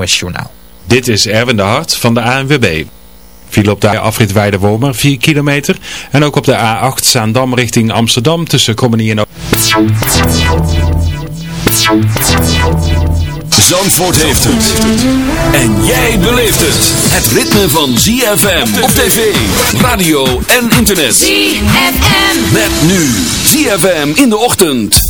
NOS Journaal. Dit is Erwin de Hart van de ANWB. Viel op de afrit Weidewormer 4 kilometer. En ook op de A8 Zaandam richting Amsterdam tussen Krommenie en... Zandvoort heeft het. En jij beleeft het. Het ritme van ZFM op tv, radio en internet. ZFM. Met nu ZFM in de ochtend.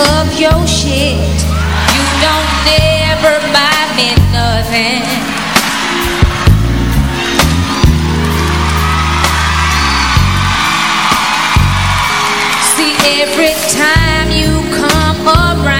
of your shit. You don't ever buy me nothing. See, every time you come around.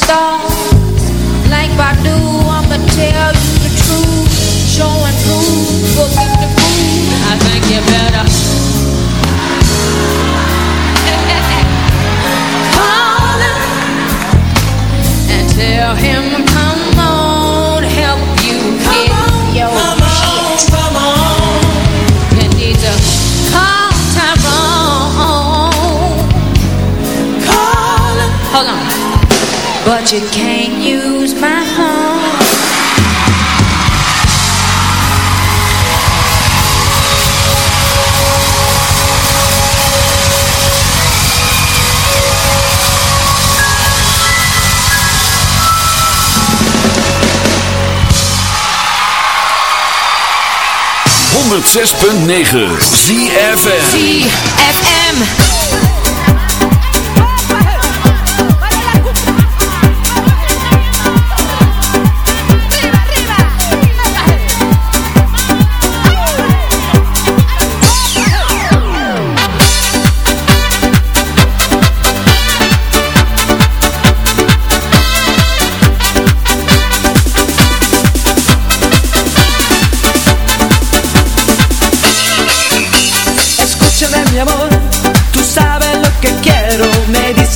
stars. Like do I'ma tell you the truth. Showing but you can't use my phone. Zes punt negen. ZFM ZFM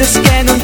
es que no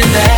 in the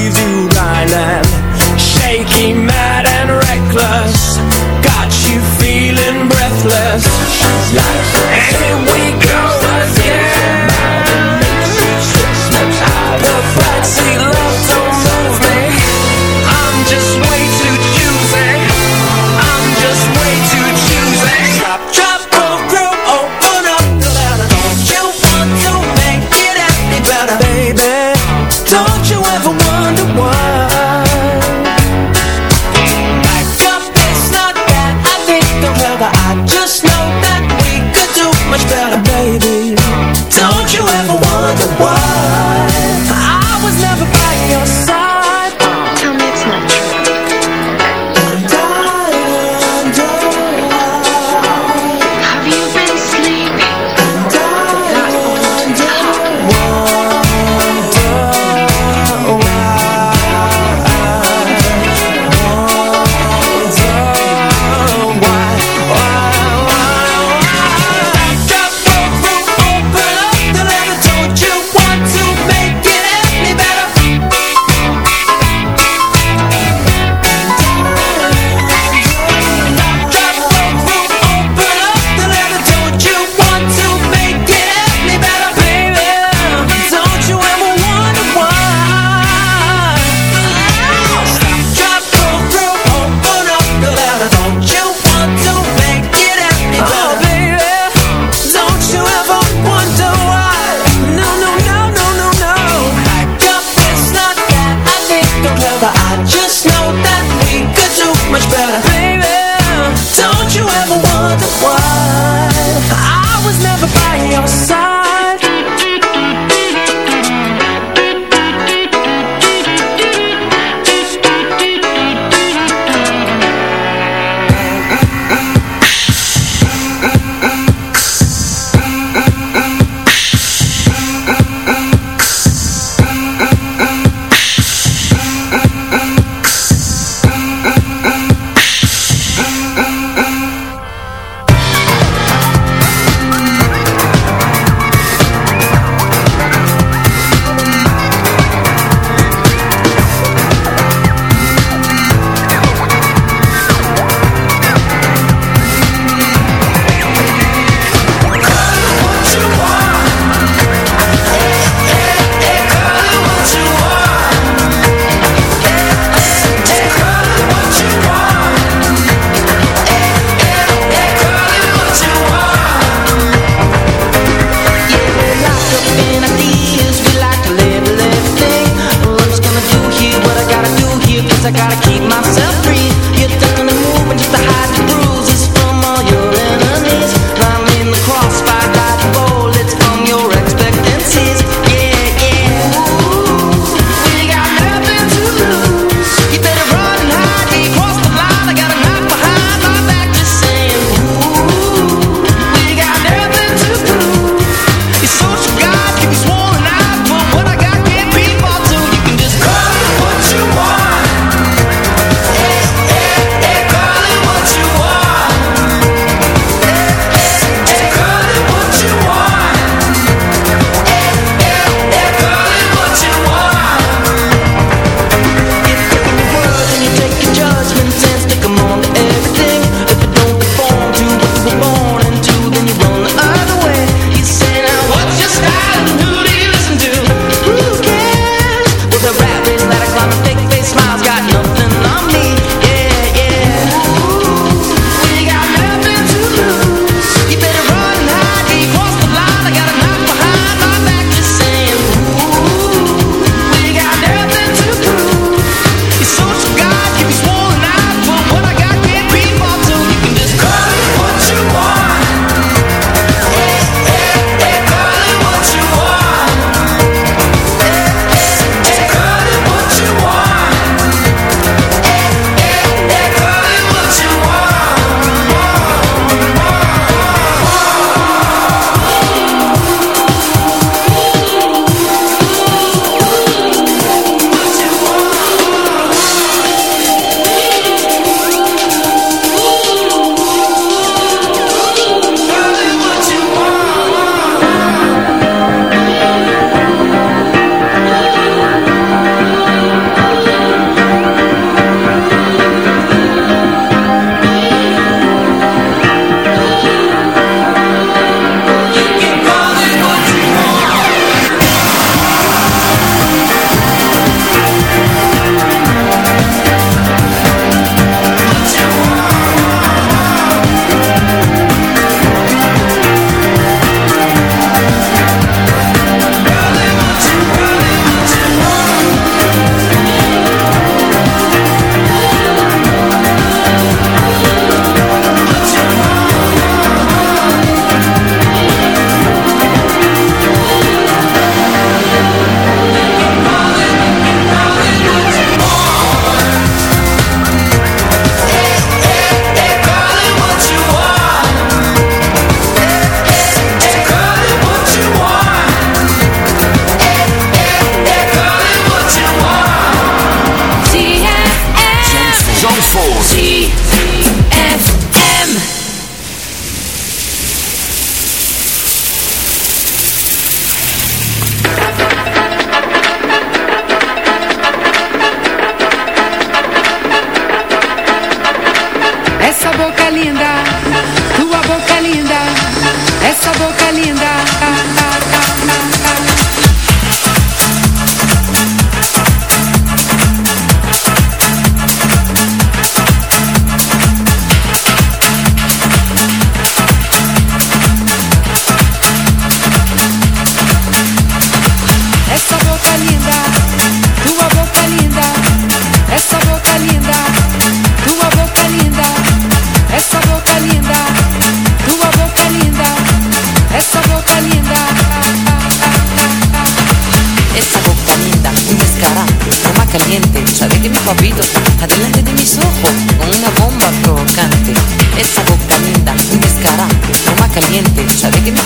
I gotta keep myself free.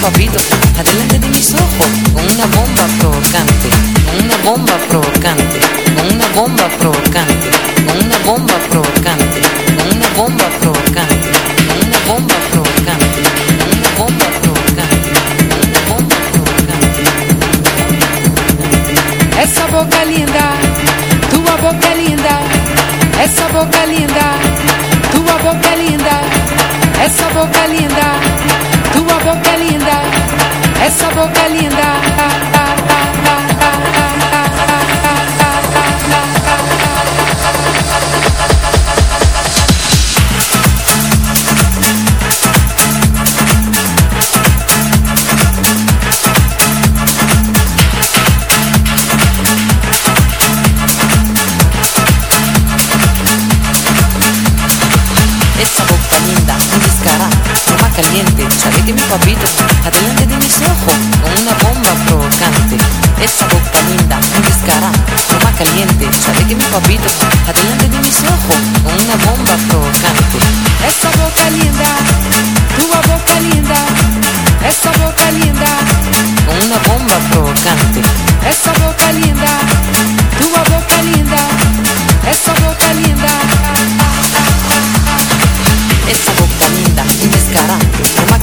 favoritos.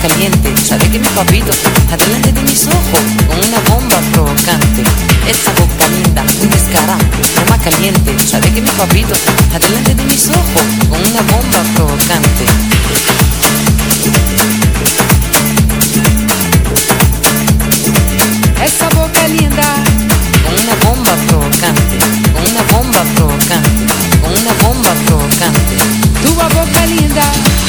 caliente, sabe que mi papito está delante de mis ojos con una bomba provocante. Esa boca linda, un descarante, la caliente, sabe que mi papito está delante de mis ojos con una bomba provocante. Esa boca linda, con una bomba provocante, con una bomba provocante, con una bomba provocante. Tu boca linda.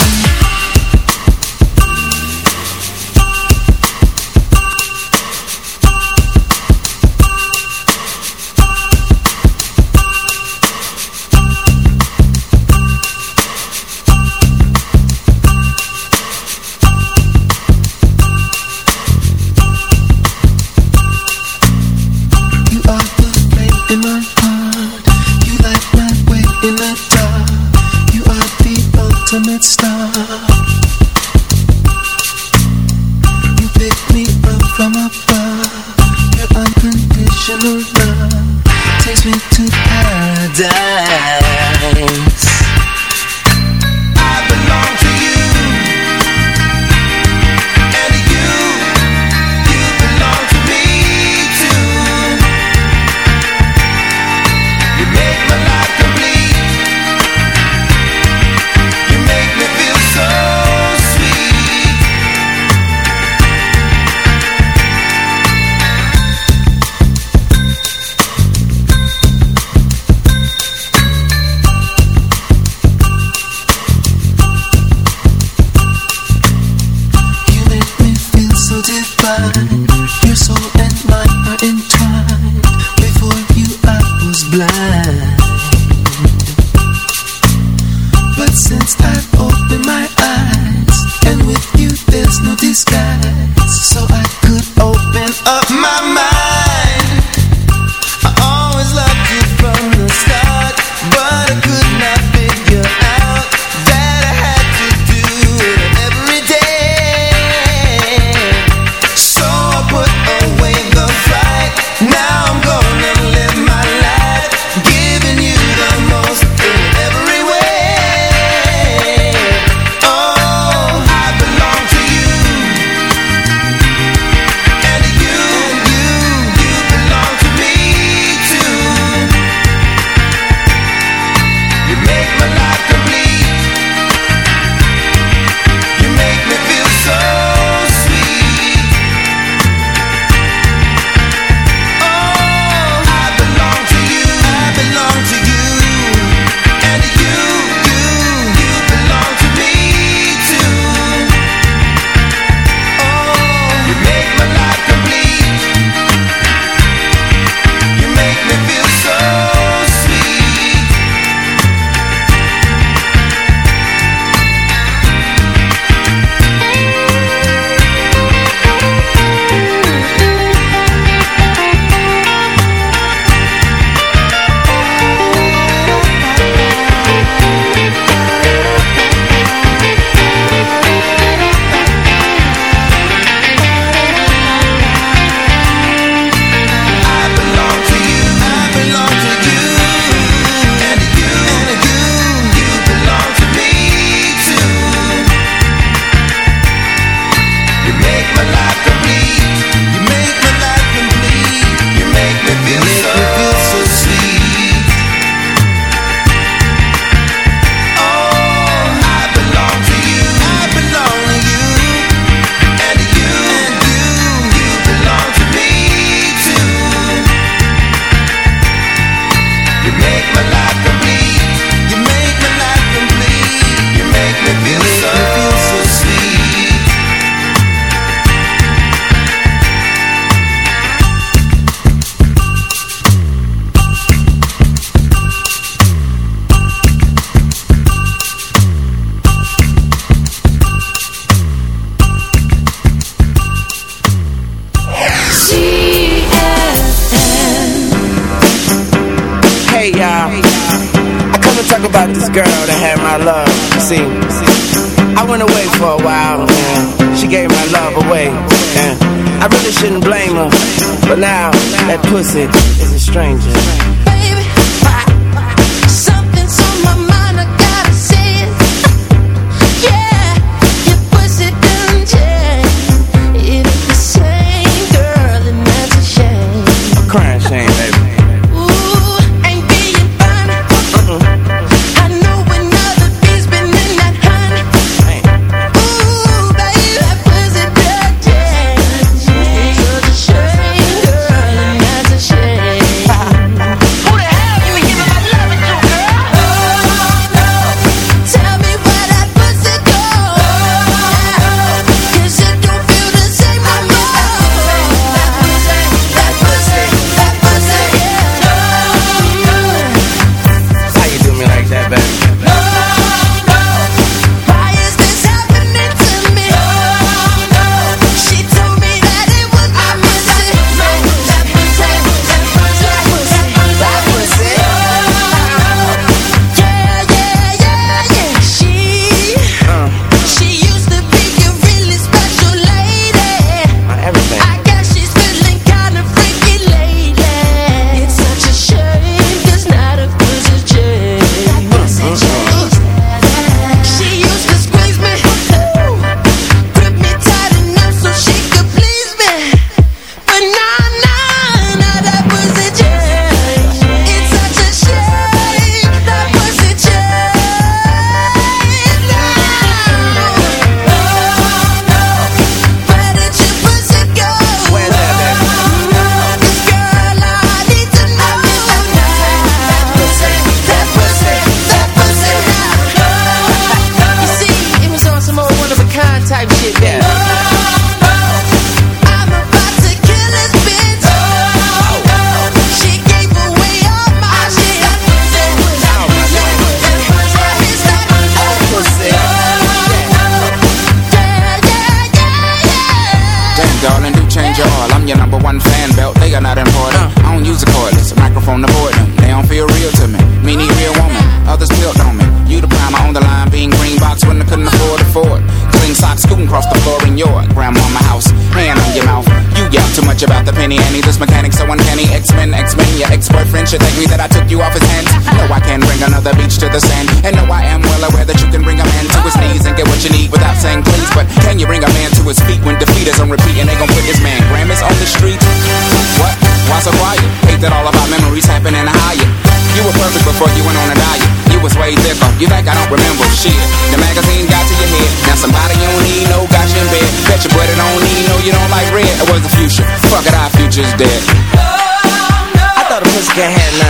Get ahead now.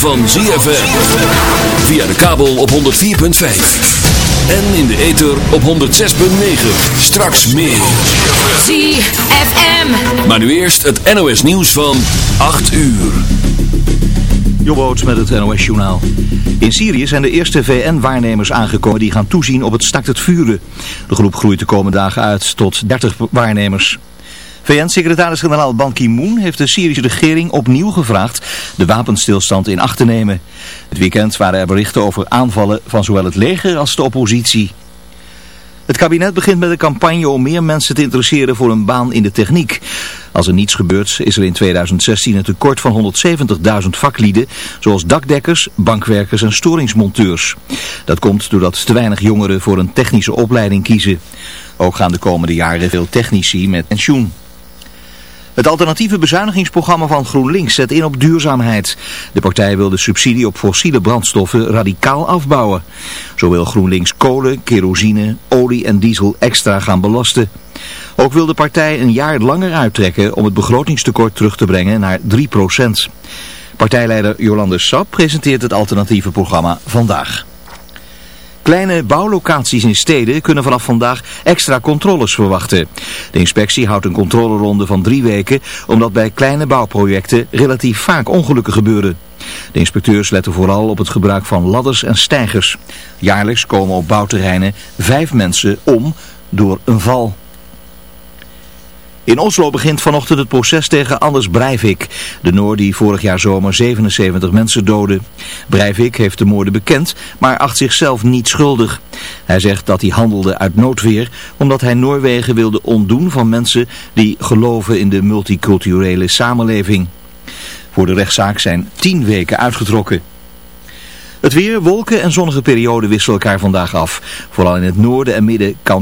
Van ZFM. Via de kabel op 104.5. En in de ether op 106.9. Straks meer. ZFM. Maar nu eerst het NOS nieuws van 8 uur. Jobboots met het NOS journaal. In Syrië zijn de eerste VN-waarnemers aangekomen die gaan toezien op het stakt het vuren. De groep groeit de komende dagen uit tot 30 waarnemers. VN-secretaris-generaal Ban Ki-moon heeft de Syrische regering opnieuw gevraagd de wapenstilstand in acht te nemen. Het weekend waren er berichten over aanvallen van zowel het leger als de oppositie. Het kabinet begint met een campagne om meer mensen te interesseren voor een baan in de techniek. Als er niets gebeurt is er in 2016 een tekort van 170.000 vaklieden, zoals dakdekkers, bankwerkers en storingsmonteurs. Dat komt doordat te weinig jongeren voor een technische opleiding kiezen. Ook gaan de komende jaren veel technici met pensioen. Het alternatieve bezuinigingsprogramma van GroenLinks zet in op duurzaamheid. De partij wil de subsidie op fossiele brandstoffen radicaal afbouwen. Zo wil GroenLinks kolen, kerosine, olie en diesel extra gaan belasten. Ook wil de partij een jaar langer uittrekken om het begrotingstekort terug te brengen naar 3%. Partijleider Jolande Sap presenteert het alternatieve programma vandaag. Kleine bouwlocaties in steden kunnen vanaf vandaag extra controles verwachten. De inspectie houdt een controleronde van drie weken, omdat bij kleine bouwprojecten relatief vaak ongelukken gebeuren. De inspecteurs letten vooral op het gebruik van ladders en stijgers. Jaarlijks komen op bouwterreinen vijf mensen om door een val. In Oslo begint vanochtend het proces tegen Anders Breivik, de Noor die vorig jaar zomer 77 mensen doodde. Breivik heeft de moorden bekend, maar acht zichzelf niet schuldig. Hij zegt dat hij handelde uit noodweer, omdat hij Noorwegen wilde ontdoen van mensen die geloven in de multiculturele samenleving. Voor de rechtszaak zijn tien weken uitgetrokken. Het weer, wolken en zonnige perioden wisselen elkaar vandaag af. Vooral in het noorden en midden kans